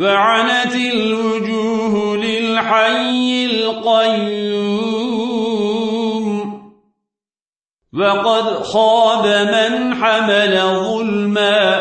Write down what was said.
وعنت الوجوه للحي القيوم. وقد خاب من حمل ظلما.